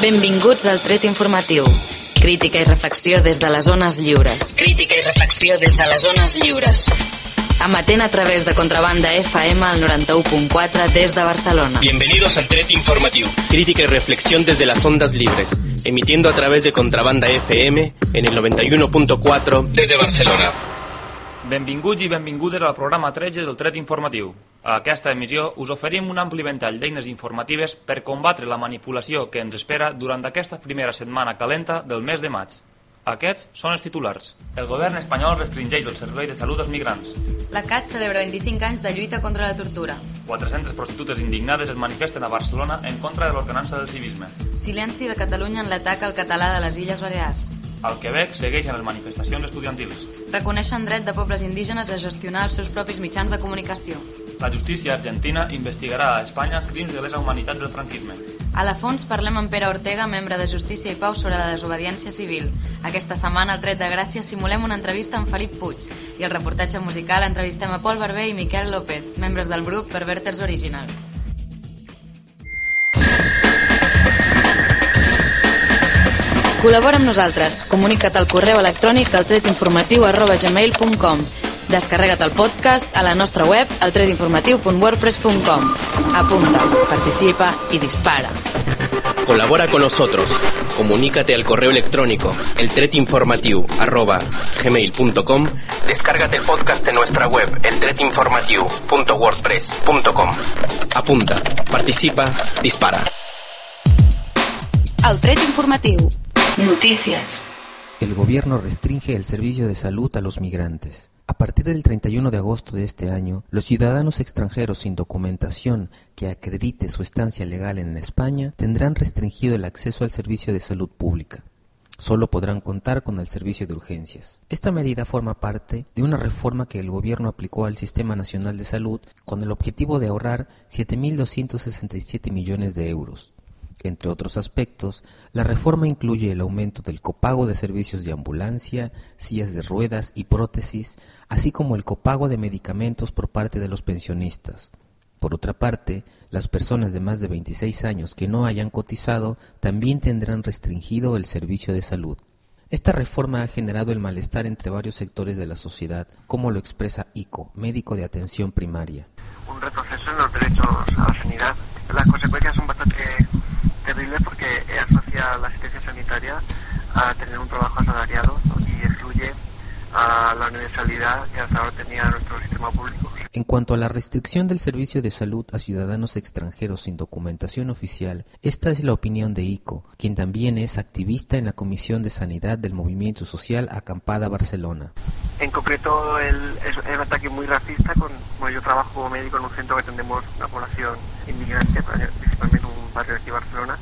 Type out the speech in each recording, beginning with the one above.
Benvinguts al Tret Informatiu. Crítica i reflexió des de les zones lliures. Crítica i reflexió des de les zones lliures. Amatent a través de Contrabanda FM al 91.4 des de Barcelona. Bienvenidos al Tret Informatiu. Crítica y reflexión desde las ondas libres. Emitiendo a través de Contrabanda FM en el 91.4 desde Barcelona. Benvinguts i benvingudes al programa 13 del Tret Informatiu. A aquesta emissió us oferim un ampli ventall d'eines informatives per combatre la manipulació que ens espera durant aquesta primera setmana calenta del mes de maig. Aquests són els titulars. El govern espanyol restringeix el servei de salut als migrants. La CAT celebra 25 anys de lluita contra la tortura. 400 prostitutes indignades es manifesten a Barcelona en contra de l'ordenança del civisme. Silenci de Catalunya en l'atac al català de les Illes Balears. Al Quebec segueixen les manifestacions estudiantils. Reconeixen dret de pobles indígenes a gestionar els seus propis mitjans de comunicació. La justícia argentina investigarà a Espanya crims de lesa humanitat del franquisme. A la fons parlem amb Pere Ortega, membre de Justícia i Pau, sobre la desobediència civil. Aquesta setmana, al Tret de Gràcia, simulem una entrevista amb Felip Puig i el reportatge musical entrevistem a Pol Barber i Miquel López, membres del grup Perverters Original. Col·labora amb nosaltres. Comunica't al correu electrònic al tretinformatiu arroba gmail.com Descarrega't el podcast a la nostra web altretinformatiu.wordpress.com Apunta, participa y dispara. Colabora con nosotros. Comunícate al correo electrónico eltretinformatiu@gmail.com. Descárgate el podcast de nuestra web eltretinformatiu.wordpress.com. Apunta, participa, dispara. El Tret Informatiu. Notícies. El gobierno restringe el servicio de salud a los migrantes. A partir del 31 de agosto de este año, los ciudadanos extranjeros sin documentación que acredite su estancia legal en España tendrán restringido el acceso al servicio de salud pública. Solo podrán contar con el servicio de urgencias. Esta medida forma parte de una reforma que el gobierno aplicó al Sistema Nacional de Salud con el objetivo de ahorrar 7.267 millones de euros. Entre otros aspectos, la reforma incluye el aumento del copago de servicios de ambulancia, sillas de ruedas y prótesis, así como el copago de medicamentos por parte de los pensionistas. Por otra parte, las personas de más de 26 años que no hayan cotizado también tendrán restringido el servicio de salud. Esta reforma ha generado el malestar entre varios sectores de la sociedad, como lo expresa ICO, médico de atención primaria. un retroceso en los derechos a la sanidad. Las consecuencias son bastante terribles porque asocia la asistencia sanitaria a tener un trabajo asalariado ¿no? y excluye a la universalidad que hasta ahora tenía nuestro sistema público. En cuanto a la restricción del servicio de salud a ciudadanos extranjeros sin documentación oficial, esta es la opinión de ICO, quien también es activista en la Comisión de Sanidad del Movimiento Social Acampada Barcelona. En concreto, el, es es un ataque muy racista. Con, bueno, yo trabajo como médico en un centro que atendemos una población inmigrante, principalmente un barrio aquí Barcelona,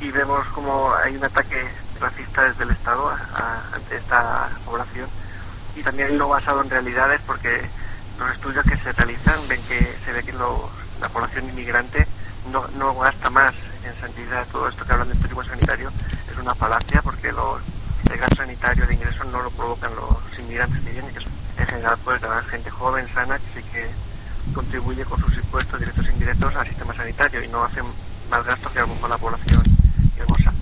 y vemos como hay un ataque racista desde el Estado ante esta población y también lo basado en realidades porque los estudios que se realizan ven que se ve que los- la población inmigrante no, no gasta más en sanidad. Todo esto que hablan del turismo sanitario es una falacia porque los, el gasto sanitario de ingresos no lo provocan los inmigrantes que vienen, que en general pues la gente joven, sana, que sí que contribuye con sus impuestos directos e indirectos al sistema sanitario y no hacen más gastos que a lo mejor la población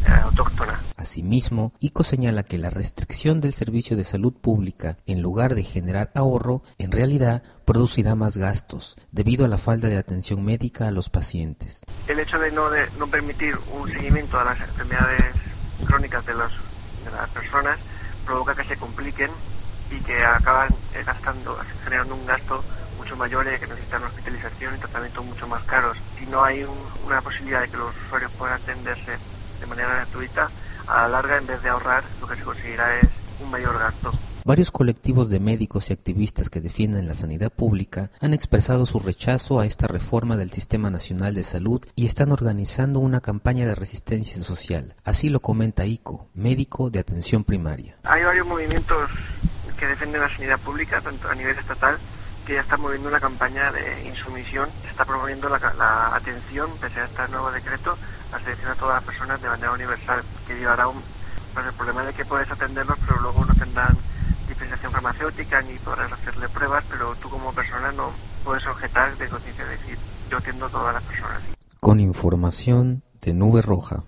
eh, autóctona. Asimismo, ICO señala que la restricción del servicio de salud pública, en lugar de generar ahorro, en realidad producirá más gastos, debido a la falta de atención médica a los pacientes. el hecho de no, de no permitir un seguimiento a las enfermedades crónicas de, los, de las personas provoca que se compliquen y que acaban eh, gastando, generando un gasto mucho mayor y que necesitan hospitalización y tratamientos mucho más caros. Si no hay un- una posibilidad de que los usuarios puedan atenderse de manera gratuita, a la larga, en vez de ahorrar, lo que se conseguirá es un mayor gasto. Varios colectivos de médicos y activistas que defienden la sanidad pública han expresado su rechazo a esta reforma del Sistema Nacional de Salud y están organizando una campaña de resistencia social. Así lo comenta ICO, médico de atención primaria. Hay varios movimientos que defienden la sanidad pública, tanto a nivel estatal, que ya están moviendo una campaña de insumisión. Está promoviendo la, la atención, pese a este nuevo decreto, la selección a todas las personas de manera universal, que llevará un, pues el problema de que puedes atenderlos, pero luego no tendrán diferenciación farmacéutica ni podrás hacerle pruebas, pero tú como persona no puedes objetar de conciencia de decir, yo atiendo a todas las personas. Con información de Nube Roja.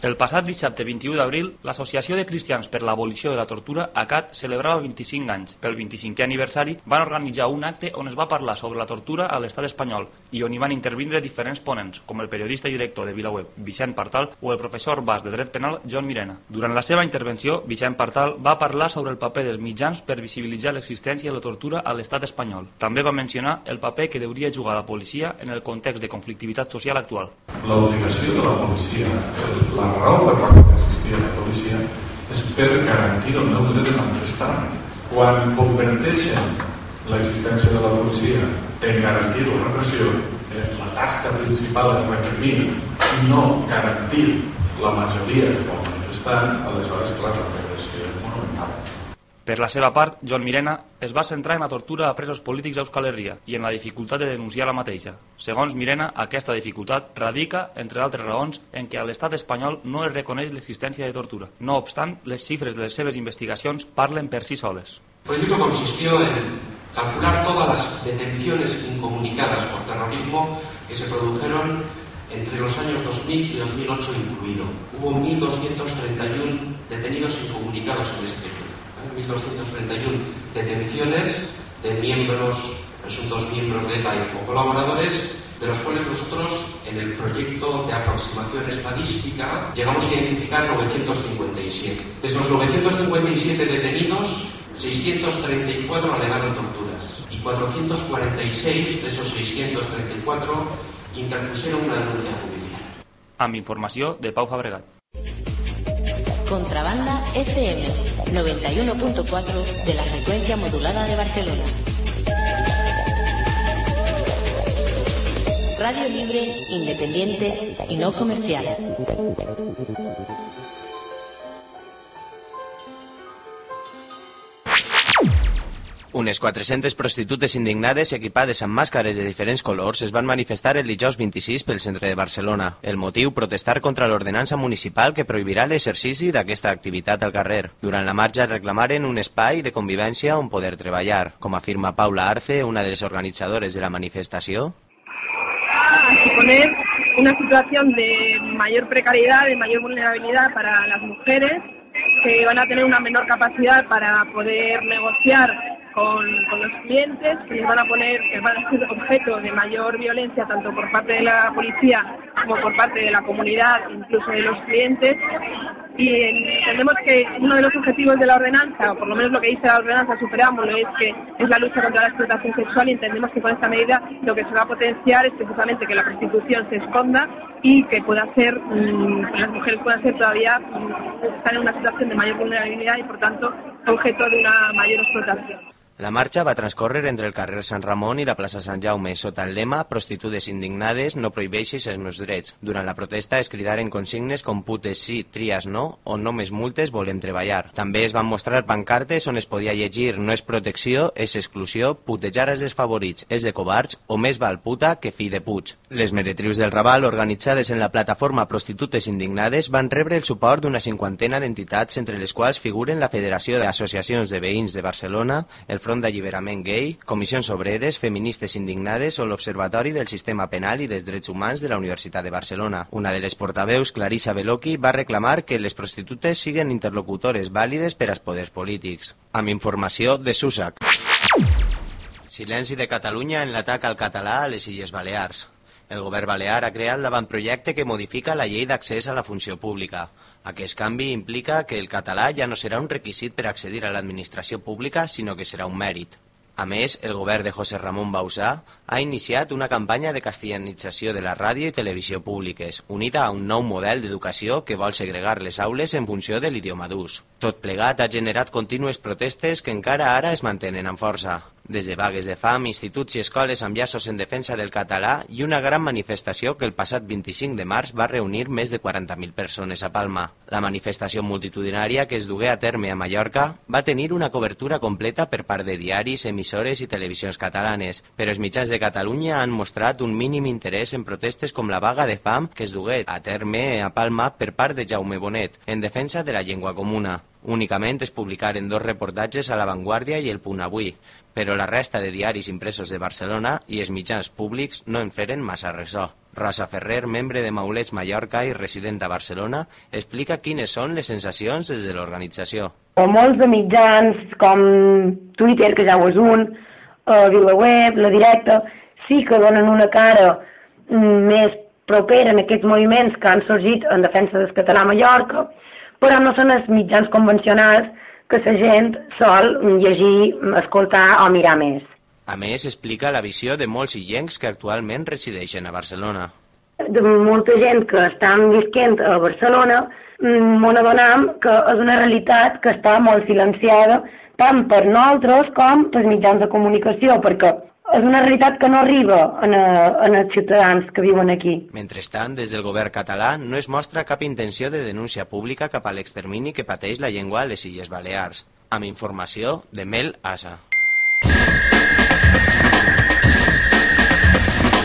El passat dissabte 21 d'abril, l'Associació de Cristians per l'Abolició de la Tortura, ACAT, celebrava 25 anys. Pel 25è aniversari van organitzar un acte on es va parlar sobre la tortura a l'estat espanyol i on hi van intervindre diferents ponents, com el periodista i director de VilaWeb, Vicent Partal, o el professor bas de dret penal, John Mirena. Durant la seva intervenció, Vicent Partal va parlar sobre el paper dels mitjans per visibilitzar l'existència de la tortura a l'estat espanyol. També va mencionar el paper que hauria jugar la policia en el context de conflictivitat social actual. L'obligació de la policia, la raó per la qual existia la policia és per garantir el meu dret de manifestar. Quan converteixen l'existència de la policia en garantir la repressió, eh, la tasca principal és reprimir i no garantir la majoria que pot manifestar, aleshores, clar, la és. Per la seva part, Joan Mirena es va centrar en la tortura a presos polítics a Euskal Herria i en la dificultat de denunciar la mateixa. Segons Mirena, aquesta dificultat radica, entre altres raons, en què a l'estat espanyol no es reconeix l'existència de tortura. No obstant, les xifres de les seves investigacions parlen per si soles. El proyecto consistió en calcular todas las detenciones incomunicadas por terrorismo que se produjeron entre los años 2000 y 2008 incluido. Hubo 1.231 detenidos incomunicados en este periodo. 1.231 detenciones de miembros, presuntos miembros de ETA o colaboradores, de los cuales nosotros en el proyecto de aproximación estadística llegamos a identificar 957. De esos 957 detenidos, 634 alegaron torturas y 446 de esos 634 interpusieron una denuncia judicial. Amb informació de Pau Fabregat. Contrabanda FM 91.4 de la frecuencia modulada de Barcelona. Radio libre, independiente y no comercial. Unes 400 prostitutes indignades i equipades amb màscares de diferents colors es van manifestar el dijous 26 pel centre de Barcelona. El motiu, protestar contra l'ordenança municipal que prohibirà l'exercici d'aquesta activitat al carrer. Durant la marxa reclamaren un espai de convivència on poder treballar. Com afirma Paula Arce, una de les organitzadores de la manifestació, suponer una situación de mayor precariedad, de mayor vulnerabilidad para las mujeres que van a tener una menor capacidad para poder negociar con, con los clientes, que les van a poner, que van a ser objeto de mayor violencia tanto por parte de la policía como por parte de la comunidad, incluso de los clientes. Y entendemos que uno de los objetivos de la ordenanza, o por lo menos lo que dice la ordenanza, superámoslo, es que es la lucha contra la explotación sexual y entendemos que con esta medida lo que se va a potenciar es precisamente que la prostitución se esconda y que pueda ser, mmm, las mujeres puedan ser todavía, mmm, están en una situación de mayor vulnerabilidad y por tanto objeto de una mayor explotación. La marxa va transcórrer entre el carrer Sant Ramon i la plaça Sant Jaume, sota el lema Prostitutes indignades, no prohibeixis els meus drets. Durant la protesta es cridaren consignes com putes sí, tries no, o només multes volem treballar. També es van mostrar pancartes on es podia llegir no és protecció, és exclusió, putejar és desfavorits, és de covards o més val puta que fi de puig. Les meretrius del Raval, organitzades en la plataforma Prostitutes indignades, van rebre el suport d'una cinquantena d'entitats entre les quals figuren la Federació d'Associacions de Veïns de Barcelona, el Front d'Alliberament Gay, Comissions Obreres, Feministes Indignades o l'Observatori del Sistema Penal i dels Drets Humans de la Universitat de Barcelona. Una de les portaveus, Clarissa Beloki, va reclamar que les prostitutes siguen interlocutores vàlides per als poders polítics. Amb informació de SUSAC. Silenci de Catalunya en l'atac al català a les Illes Balears. El govern balear ha creat l'avantprojecte que modifica la llei d'accés a la funció pública. Aquest canvi implica que el català ja no serà un requisit per accedir a l'administració pública, sinó que serà un mèrit. A més, el govern de José Ramón Bausá ha iniciat una campanya de castellanització de la ràdio i televisió públiques, unida a un nou model d'educació que vol segregar les aules en funció de l'idioma d'ús. Tot plegat ha generat contínues protestes que encara ara es mantenen amb força des de vagues de fam, instituts i escoles amb llaços en defensa del català i una gran manifestació que el passat 25 de març va reunir més de 40.000 persones a Palma. La manifestació multitudinària que es dugué a terme a Mallorca va tenir una cobertura completa per part de diaris, emissores i televisions catalanes, però els mitjans de Catalunya han mostrat un mínim interès en protestes com la vaga de fam que es dugué a terme a Palma per part de Jaume Bonet, en defensa de la llengua comuna. Únicament es publicaren dos reportatges a La Vanguardia i El Punt Avui, però la resta de diaris impresos de Barcelona i els mitjans públics no en feren massa ressò. Rosa Ferrer, membre de Maulets Mallorca i resident a Barcelona, explica quines són les sensacions des de l'organització. Molts de mitjans com Twitter, que ja ho és un, eh, VilaWeb, La Directa, sí que donen una cara mm, més propera en aquests moviments que han sorgit en defensa del català a Mallorca, però no són els mitjans convencionals que la gent sol llegir, escoltar o mirar més. A més, explica la visió de molts illencs que actualment resideixen a Barcelona. De molta gent que estan visquent a Barcelona, m'ho adonam que és una realitat que està molt silenciada tant per nosaltres com per mitjans de comunicació, perquè és una realitat que no arriba en, a, eh, en els ciutadans que viuen aquí. Mentrestant, des del govern català no es mostra cap intenció de denúncia pública cap a l'extermini que pateix la llengua a les Illes Balears. Amb informació de Mel Asa.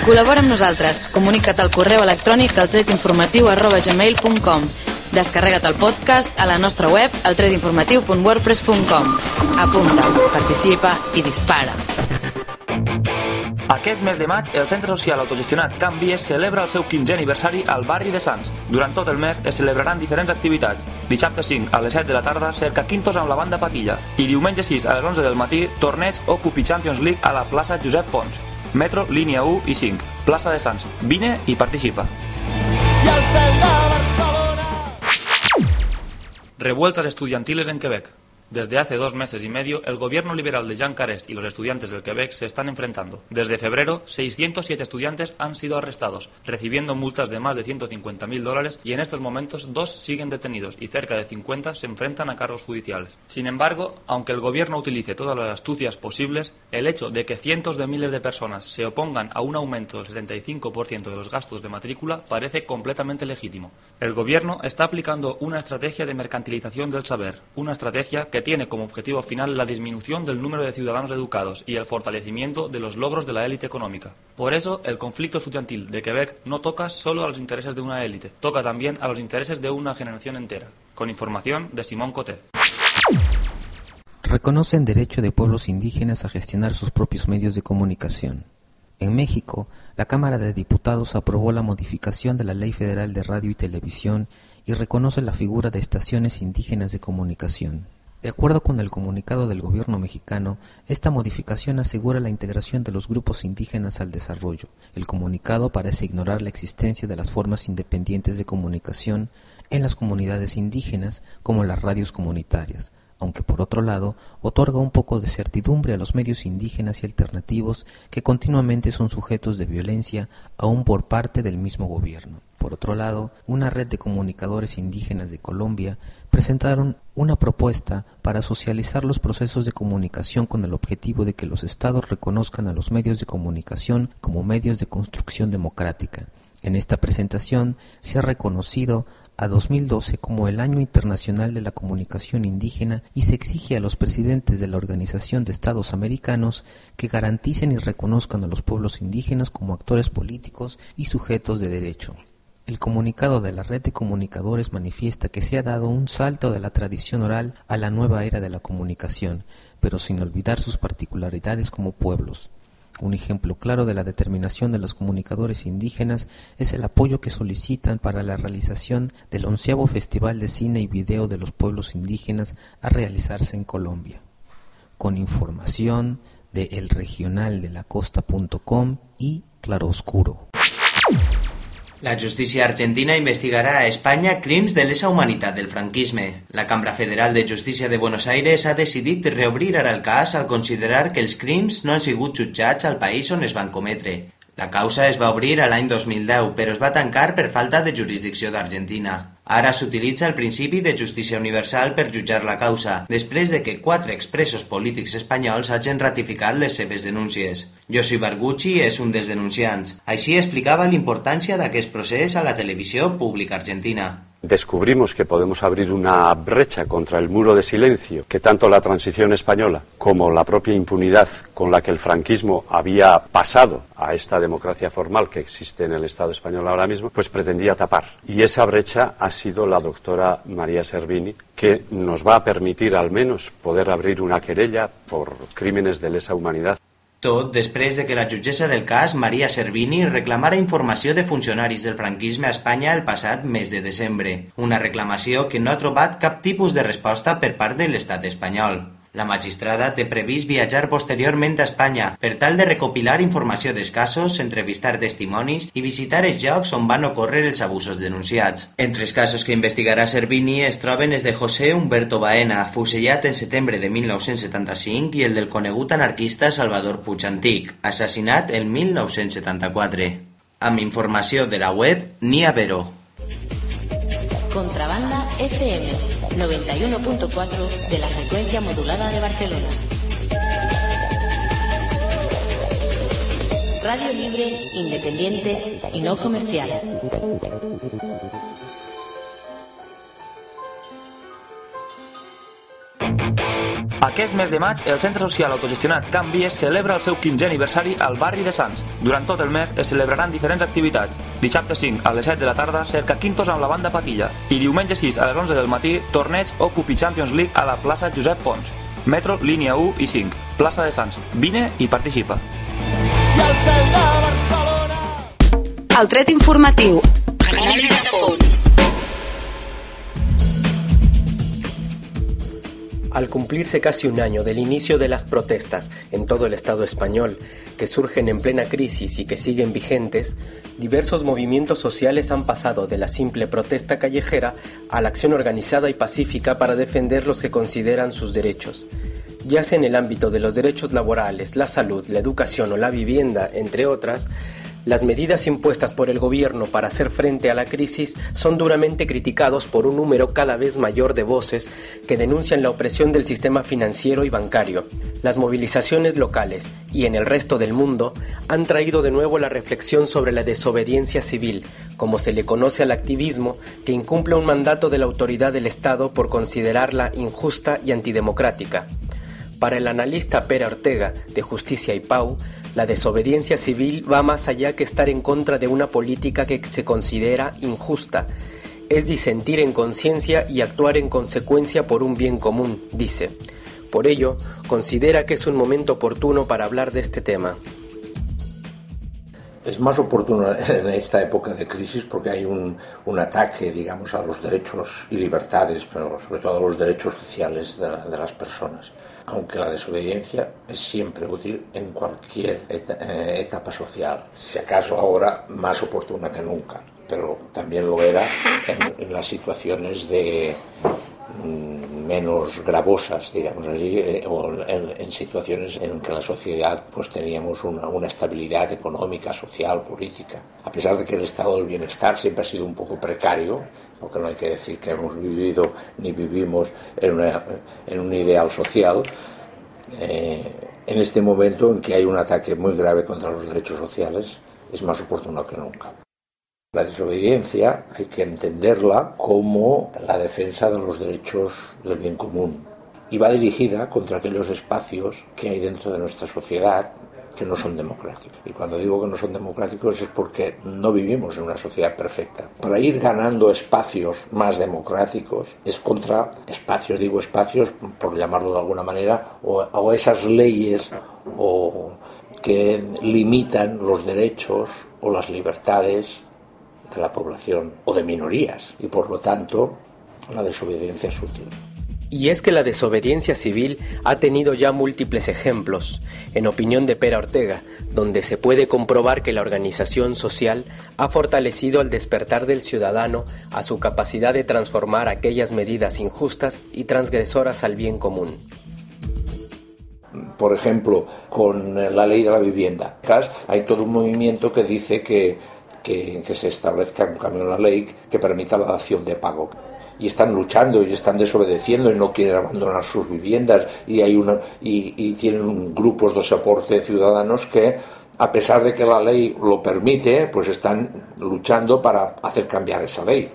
Col·labora amb nosaltres. Comunica't al correu electrònic al tretinformatiu arroba gmail.com Descarrega't el podcast a la nostra web altretinformatiu.wordpress.com Apunta, participa i dispara. Aquest mes de maig, el Centre Social Autogestionat Can Vies celebra el seu 15è aniversari al barri de Sants. Durant tot el mes es celebraran diferents activitats. Dissabte 5 a les 7 de la tarda, cerca quintos amb la banda Patilla. I diumenge 6 a les 11 del matí, torneig Ocupi Champions League a la plaça Josep Pons. Metro, línia 1 i 5. Plaça de Sants. Vine i participa. I el cel de Barcelona! Revueltas estudiantiles en Quebec. Desde hace dos meses y medio, el gobierno liberal de Jean Carest y los estudiantes del Quebec se están enfrentando. Desde febrero, 607 estudiantes han sido arrestados, recibiendo multas de más de 150.000 dólares y en estos momentos dos siguen detenidos y cerca de 50 se enfrentan a cargos judiciales. Sin embargo, aunque el gobierno utilice todas las astucias posibles, el hecho de que cientos de miles de personas se opongan a un aumento del 75% de los gastos de matrícula parece completamente legítimo. El gobierno está aplicando una estrategia de mercantilización del saber, una estrategia que tiene como objetivo final la disminución del número de ciudadanos educados y el fortalecimiento de los logros de la élite económica. Por eso, el conflicto estudiantil de Quebec no toca solo a los intereses de una élite, toca también a los intereses de una generación entera. Con información de Simón Coté. Reconocen derecho de pueblos indígenas a gestionar sus propios medios de comunicación. En México, la Cámara de Diputados aprobó la modificación de la Ley Federal de Radio y Televisión y reconoce la figura de estaciones indígenas de comunicación. De acuerdo con el comunicado del gobierno mexicano, esta modificación asegura la integración de los grupos indígenas al desarrollo. El comunicado parece ignorar la existencia de las formas independientes de comunicación en las comunidades indígenas como las radios comunitarias, aunque por otro lado otorga un poco de certidumbre a los medios indígenas y alternativos que continuamente son sujetos de violencia aún por parte del mismo gobierno. Por otro lado, una red de comunicadores indígenas de Colombia presentaron una propuesta para socializar los procesos de comunicación con el objetivo de que los estados reconozcan a los medios de comunicación como medios de construcción democrática. En esta presentación se ha reconocido a 2012 como el Año Internacional de la Comunicación Indígena y se exige a los presidentes de la Organización de Estados Americanos que garanticen y reconozcan a los pueblos indígenas como actores políticos y sujetos de derecho. El comunicado de la red de comunicadores manifiesta que se ha dado un salto de la tradición oral a la nueva era de la comunicación, pero sin olvidar sus particularidades como pueblos. Un ejemplo claro de la determinación de los comunicadores indígenas es el apoyo que solicitan para la realización del onceavo Festival de Cine y Video de los Pueblos Indígenas a realizarse en Colombia. Con información de elregionaldelacosta.com y Claroscuro. La justícia argentina investigarà a Espanya crims de lesa humanitat del franquisme. La Cambra Federal de Justícia de Buenos Aires ha decidit reobrir ara el cas al considerar que els crims no han sigut jutjats al país on es van cometre. La causa es va obrir a l'any 2010, però es va tancar per falta de jurisdicció d'Argentina. Ara s'utilitza el principi de justícia universal per jutjar la causa, després de que quatre expressos polítics espanyols hagin ratificat les seves denúncies. Josi Bargucci és un dels denunciants. Així explicava l'importància d'aquest procés a la televisió pública argentina. Descubrimos que podemos abrir una brecha contra el muro de silencio que tanto la transición española como la propia impunidad con la que el franquismo había pasado a esta democracia formal que existe en el Estado español ahora mismo, pues pretendía tapar. Y esa brecha ha sido la doctora María Servini, que nos va a permitir al menos poder abrir una querella por crímenes de lesa humanidad. Tot després de que la jutgessa del cas, Maria Servini, reclamara informació de funcionaris del franquisme a Espanya el passat mes de desembre. Una reclamació que no ha trobat cap tipus de resposta per part de l'estat espanyol. La magistrada té previst viatjar posteriorment a Espanya per tal de recopilar informació dels casos, entrevistar testimonis i visitar els llocs on van ocórrer els abusos denunciats. Entre els casos que investigarà Servini es troben els de José Humberto Baena, fusellat en setembre de 1975, i el del conegut anarquista Salvador Puig Antic, assassinat el 1974. Amb informació de la web Nia Veró. Contrabanda FM 91.4 de la frecuencia modulada de Barcelona. Radio libre, independiente y no comercial. Aquest mes de maig, el Centre Social Autogestionat Can Vies celebra el seu 15è aniversari al barri de Sants. Durant tot el mes es celebraran diferents activitats. Dissabte 5 a les 7 de la tarda, cerca quintos amb la banda Patilla. I diumenge 6 a les 11 del matí, torneig Ocupi Champions League a la plaça Josep Pons. Metro, línia 1 i 5. Plaça de Sants. Vine i participa. El tret informatiu. Al cumplirse casi un año del inicio de las protestas en todo el Estado español, que surgen en plena crisis y que siguen vigentes, diversos movimientos sociales han pasado de la simple protesta callejera a la acción organizada y pacífica para defender los que consideran sus derechos. Ya sea en el ámbito de los derechos laborales, la salud, la educación o la vivienda, entre otras, las medidas impuestas por el gobierno para hacer frente a la crisis son duramente criticados por un número cada vez mayor de voces que denuncian la opresión del sistema financiero y bancario. Las movilizaciones locales y en el resto del mundo han traído de nuevo la reflexión sobre la desobediencia civil, como se le conoce al activismo que incumple un mandato de la autoridad del Estado por considerarla injusta y antidemocrática. Para el analista Pera Ortega, de Justicia y Pau, la desobediencia civil va más allá que estar en contra de una política que se considera injusta. Es disentir en conciencia y actuar en consecuencia por un bien común, dice. Por ello, considera que es un momento oportuno para hablar de este tema. Es más oportuno en esta época de crisis porque hay un, ataque, digamos, a los derechos y libertades, pero sobre todo a los derechos sociales de las personas aunque la desobediencia es siempre útil en cualquier etapa social, si acaso ahora más oportuna que nunca, pero también lo era en, las situaciones de menos gravosas, digamos así, eh, o en, situaciones en que la sociedad pues teníamos una, estabilidad económica, social, política. A pesar de que el estado del bienestar siempre ha sido un poco precario, porque no hay que decir que hemos vivido ni vivimos en un ideal social, eh, en este momento en que hay un ataque muy grave contra los derechos sociales, es más oportuno que nunca. La desobediencia hay que entenderla como la defensa de los derechos del bien común y va dirigida contra aquellos espacios que hay dentro de nuestra sociedad que no son democráticos. Y cuando digo que no son democráticos es porque no vivimos en una sociedad perfecta. Para ir ganando espacios más democráticos es contra espacios, digo espacios por llamarlo de alguna manera, o, o esas leyes o que limitan los derechos o las libertades de la población o de minorías y por lo tanto la desobediencia es útil. Y es que la desobediencia civil ha tenido ya múltiples ejemplos, en opinión de Pera Ortega, donde se puede comprobar que la organización social ha fortalecido al despertar del ciudadano a su capacidad de transformar aquellas medidas injustas y transgresoras al bien común. Por ejemplo, con la ley de la vivienda, hay todo un movimiento que dice que que, se establezca un cambio en la ley que permita la dación de pago. Y están luchando y están desobedeciendo y no quieren abandonar sus viviendas y, hay una, y, y tienen grupos de soporte ciudadanos que, a pesar de que la ley lo permite, pues están luchando para hacer cambiar esa ley.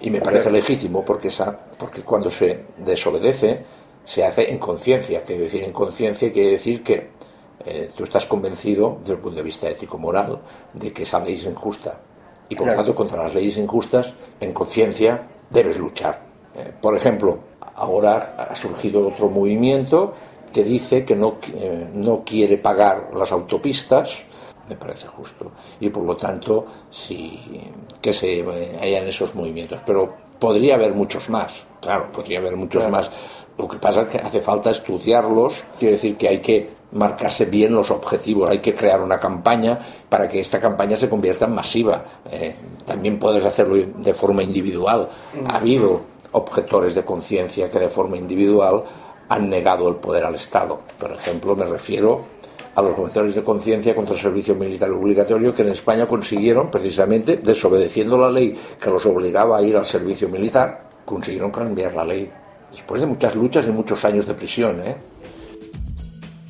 Y me parece legítimo porque, esa, porque cuando se desobedece se hace en conciencia. Quiere decir, en conciencia quiere decir que eh, tú estás convencido, desde el punto de vista ético-moral, de que esa ley es injusta. Y por lo tanto, contra las leyes injustas, en conciencia, debes luchar. Eh, por ejemplo, ahora ha surgido otro movimiento que dice que no, eh, no quiere pagar las autopistas, me parece justo. Y por lo tanto, sí, que se hayan esos movimientos. Pero podría haber muchos más, claro, podría haber muchos más. Lo que pasa es que hace falta estudiarlos, quiere decir que hay que marcarse bien los objetivos, hay que crear una campaña para que esta campaña se convierta en masiva. Eh, también puedes hacerlo de forma individual. Ha habido objetores de conciencia que de forma individual han negado el poder al Estado. Por ejemplo, me refiero a los objetores de conciencia contra el servicio militar obligatorio que en España consiguieron, precisamente desobedeciendo la ley que los obligaba a ir al servicio militar, consiguieron cambiar la ley. Después de muchas luchas y muchos años de prisión. ¿eh?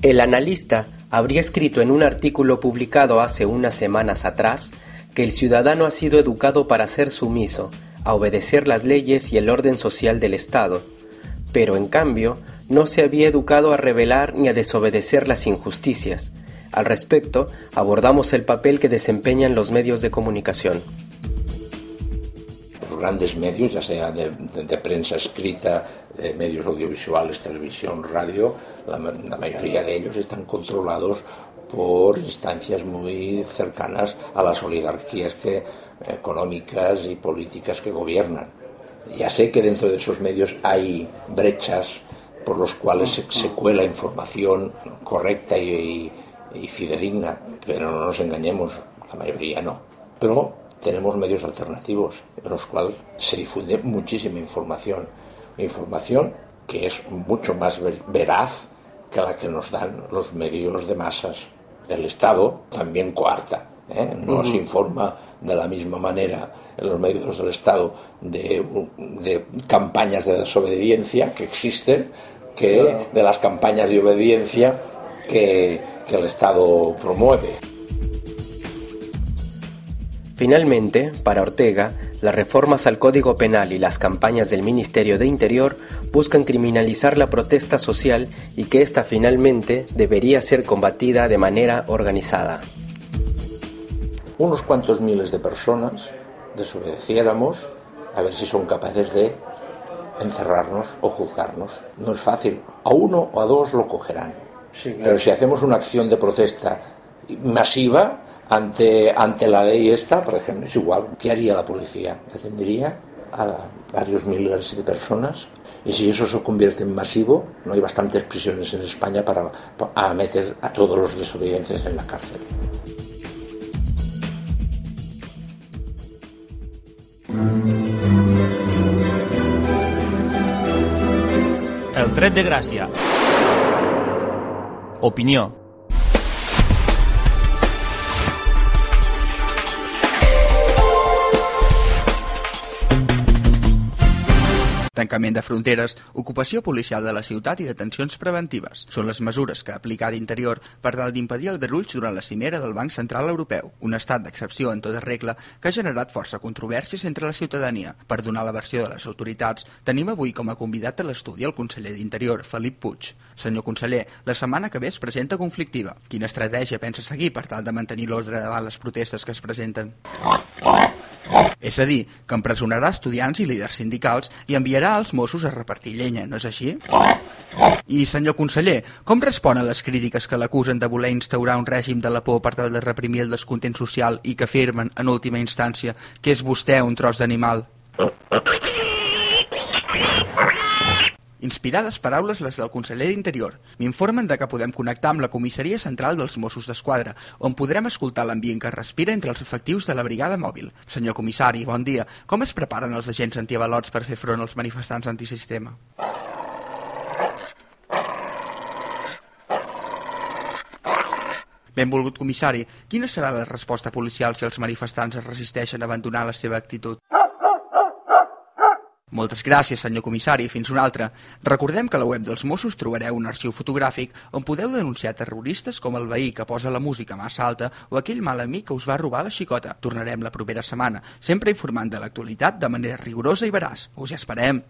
El analista habría escrito en un artículo publicado hace unas semanas atrás que el ciudadano ha sido educado para ser sumiso, a obedecer las leyes y el orden social del Estado, pero en cambio no se había educado a revelar ni a desobedecer las injusticias. Al respecto, abordamos el papel que desempeñan los medios de comunicación grandes medios, ya sea de, prensa escrita, medios audiovisuales, televisión, radio, la, mayoría de ellos están controlados por instancias muy cercanas a las oligarquías que, económicas y políticas que gobiernan. Ya sé que dentro de esos medios hay brechas por los cuales se, cuela información correcta y, y fidedigna, pero no nos engañemos, la mayoría no. Pero tenemos medios alternativos en los cuales se difunde muchísima información, información que es mucho más veraz que la que nos dan los medios de masas. El Estado también coarta, ¿eh? no se informa de la misma manera en los medios del Estado de, de campañas de desobediencia que existen que de las campañas de obediencia que, que el Estado promueve. Finalmente, para Ortega, las reformas al Código Penal y las campañas del Ministerio de Interior buscan criminalizar la protesta social y que ésta finalmente debería ser combatida de manera organizada. Unos cuantos miles de personas desobedeciéramos a ver si son capaces de encerrarnos o juzgarnos. No es fácil. A uno o a dos lo cogerán. Pero si hacemos una acción de protesta masiva, ante, ante la ley esta, por ejemplo, es igual. ¿Qué haría la policía? Detendría a varios miles de personas y si eso se convierte en masivo, no hay bastantes prisiones en España para, para meter a todos los desobedientes en la cárcel. El tret de gràcia. Opinió. Tancament de fronteres, ocupació policial de la ciutat i detencions preventives són les mesures que ha aplicat Interior per tal d'impedir el derulls durant la cimera del Banc Central Europeu, un estat d'excepció en tota regla que ha generat força controvèrsies entre la ciutadania. Per donar la versió de les autoritats, tenim avui com a convidat a l'estudi el conseller d'Interior, Felip Puig. Senyor conseller, la setmana que ve es presenta conflictiva. Quina estratègia pensa seguir per tal de mantenir l'ordre davant les protestes que es presenten? És a dir, que empresonarà estudiants i líders sindicals i enviarà els Mossos a repartir llenya, no és així? I, senyor conseller, com respon a les crítiques que l'acusen de voler instaurar un règim de la por per tal de reprimir el descontent social i que afirmen, en última instància, que és vostè un tros d'animal? Inspirades paraules les del conseller d'Interior. M'informen de que podem connectar amb la comissaria central dels Mossos d'Esquadra, on podrem escoltar l'ambient que respira entre els efectius de la brigada mòbil. Senyor comissari, bon dia. Com es preparen els agents antiavalots per fer front als manifestants antisistema? Benvolgut comissari, quina serà la resposta policial si els manifestants es resisteixen a abandonar la seva actitud? Moltes gràcies, senyor comissari, fins una altra. Recordem que a la web dels Mossos trobareu un arxiu fotogràfic on podeu denunciar terroristes com el veí que posa la música massa alta o aquell mal amic que us va robar la xicota. Tornarem la propera setmana, sempre informant de l'actualitat de manera rigorosa i veraç. Us hi esperem.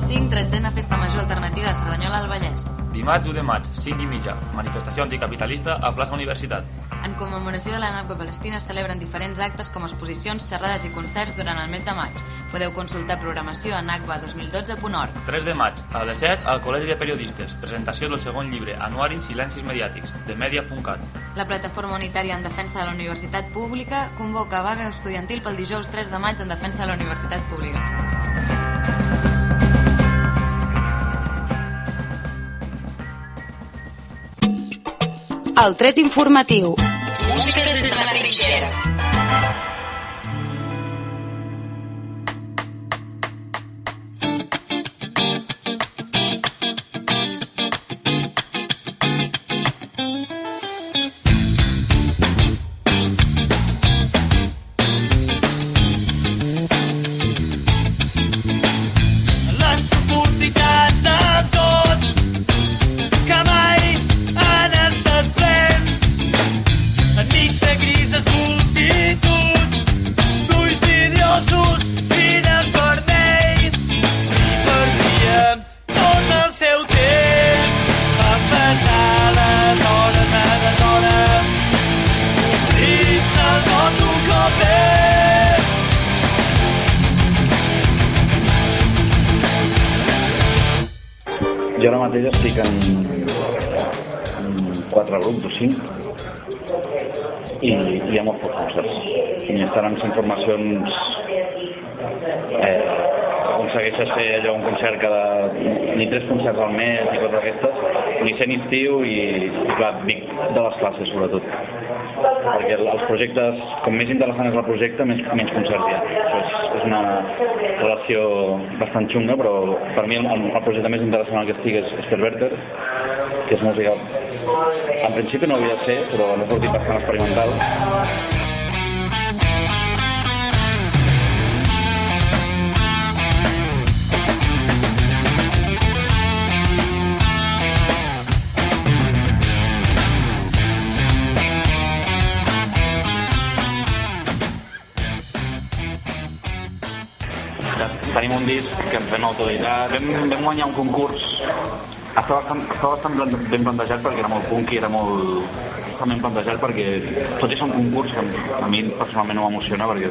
5, tretzena festa major alternativa de Cerdanyola al Vallès. Dimarts 1 de maig, 5 i mitja, manifestació anticapitalista a plaça Universitat. En commemoració de la Nàutica Palestina es celebren diferents actes com exposicions, xerrades i concerts durant el mes de maig. Podeu consultar programació a nacba2012.org. 3 de maig, a les 7, al Col·legi de Periodistes, presentació del segon llibre, Anuari Silencis Mediàtics, de Media.cat. La Plataforma Unitària en Defensa de la Universitat Pública convoca vaga estudiantil pel dijous 3 de maig en defensa de la Universitat Pública. El tret informatiu. Música des de la trinxera. Aconsegueixes fer allò un concert cada... ni tres concerts al mes i coses d'aquestes, ni sent estiu i, i clar, Vic de les classes sobretot. Perquè el- els projectes, com més interessant és el projecte, més, menys concerts hi ha. Això és, és una relació bastant xunga, però per mi el, el projecte més interessant que estic és, és Perverter, que és música... En principi no havia de ser, però no sortit bastant experimental. Tenim un disc que ens vam autoeditar. Vam, vam guanyar un concurs. Estava bastant, estava bastant ben plantejat perquè era molt punk i era molt ben plantejat perquè tot ser un concurs que a mi personalment no m'emociona perquè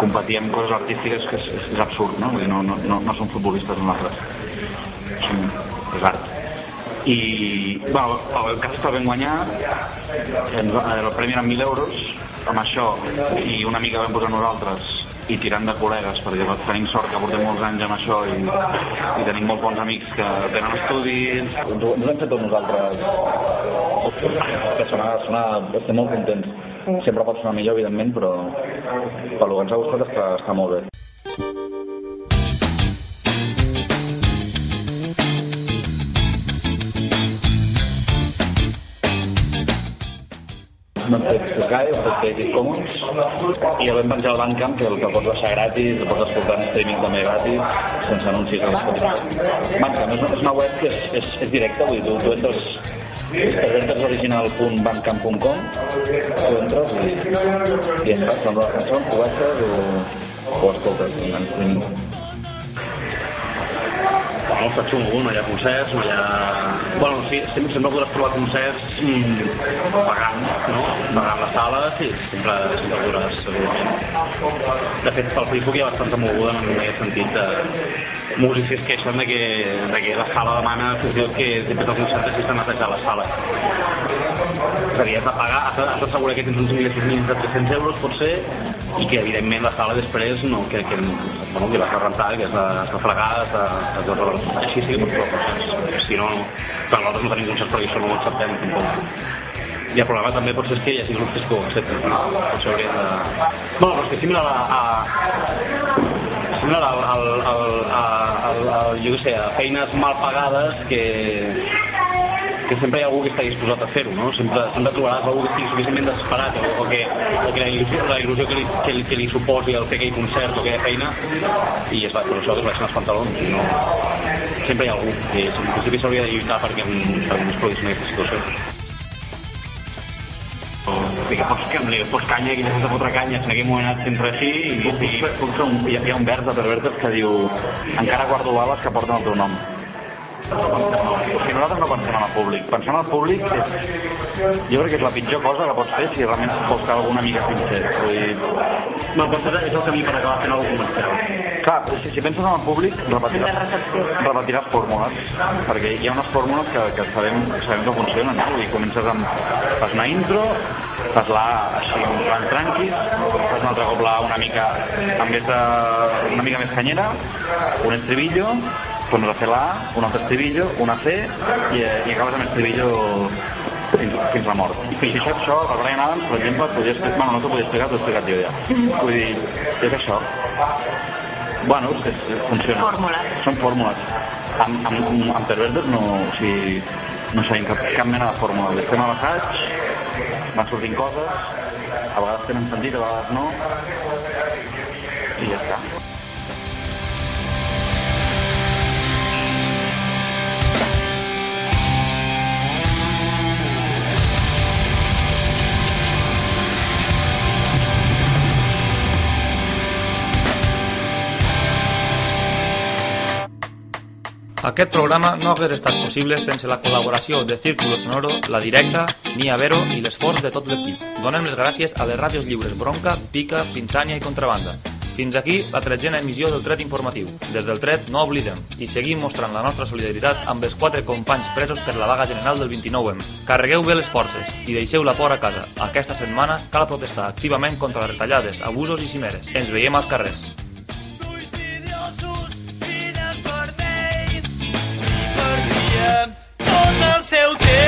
competir amb coses artístiques que és, és, és absurd, no? No, no, no, no som futbolistes nosaltres. Som, és art. I bueno, el cas és que vam guanyar, el premi eren 1.000 euros, amb això i una mica vam posar nosaltres i tirant de col·legues, perquè tenim sort que portem molts anys amb això i, i tenim molts bons amics que tenen estudis. Ens ho, ens ho hem fet tots nosaltres. Que sonar, sonar, estem molt contents. Sempre pot sonar millor, evidentment, però pel que ens ha gustat està, està molt bé. No té Sky, o té Creative Commons, i el vam penjar al Bandcamp, que el que pots baixar gratis, el pots escoltar en streaming també gratis, sense anuncis a Spotify. Bandcamp és, és una web que és, és, és directa, vull dir, tu, tu entres presentesoriginal.bandcamp.com tu entres i, i ja està, són les cançons, ho baixes o, o escoltes streaming. Bueno, està xungo, no hi ha concerts, no hi ha... Bueno, sí, sempre, sempre podràs trobar concerts mm, pagant, no? Pagant les sales, sí, sempre, sempre podràs, evidentment. De fet, pel Facebook hi ha bastanta moguda en aquest sentit de músics que es queixen de que, de que la sala demana fins i tot que després del concert hagis de netejar la sala. És a dir, has de pagar, has has d'assegurar que tens uns ingressos mínims de 300 euros, potser, i que evidentment la sala després no, que, que, bueno, que l'has de rentar, que has de, has de fregar, has de, has de, així sí pots trobar coses. Si no, clar, nosaltres no tenim concerts perquè això no ho acceptem tampoc. I el problema també pot ser que hi hagi grups que ho accepten, no? Potser hauríem de... Bueno, però és que similar a, a al, al, al, al, al, al, jo què sé, feines mal pagades que, que sempre hi ha algú que està disposat a fer-ho, no? Sempre, sempre trobaràs algú que estigui suficientment desesperat o, o que, o que la il·lusió, la il·lusió que, li, que, li, que li suposi el fer aquell concert o aquella feina i es va, per això es baixen els pantalons no... Sempre hi ha algú que en principi s'hauria de lluitar perquè, perquè no es produís aquesta situació. Sí, que li pots canya, que necessita fotre canya, aquell moment sents així i, i, puc un, hi, ha, un vers de Pervertes que diu encara guardo bales que porten el teu nom. O sigui, nosaltres no pensem en el públic. Pensem en el públic és, jo crec que és la pitjor cosa que pots fer si realment vols que algú una mica sincer. Vull dir... No, penses és el camí per acabar fent alguna cosa comercial. Clar, si, si penses en el públic, repetiràs, repetiràs fórmules, perquè hi ha unes fórmules que, que sabem, sabem que funcionen, no? I comences amb... Fas una intro, fas la A així en plan tranquis, fas un altre cop la A una mica, amb més de, una mica més canyera, un estribillo, tornes a fer la A, un altre estribillo, una C, i, i acabes amb estribillo fins, fins la mort. I si això, això, el Brian Adams, per exemple, podria explicar, bueno, no t'ho podria explicar, t'ho he explicat jo ja. Vull dir, és això. Bueno, és, és, funciona. Fórmules. Són fórmules. Amb, amb, amb, Pervertes no, o sigui, no sé, cap, cap mena de fórmula. Estem a l'assaig, van sortint coses, a vegades tenen sentit, a vegades no, i ja està. Aquest programa no hagués estat possible sense la col·laboració de Círculo Sonoro, La Directa, Nia Vero i l'esforç de tot l'equip. Donem les gràcies a les ràdios lliures Bronca, Pica, Pinsània i Contrabanda. Fins aquí la tretzena emissió del Tret Informatiu. Des del Tret no oblidem i seguim mostrant la nostra solidaritat amb els quatre companys presos per la vaga general del 29M. Carregueu bé les forces i deixeu la por a casa. Aquesta setmana cal protestar activament contra les retallades, abusos i cimeres. Ens veiem als carrers. Toda seu dedo.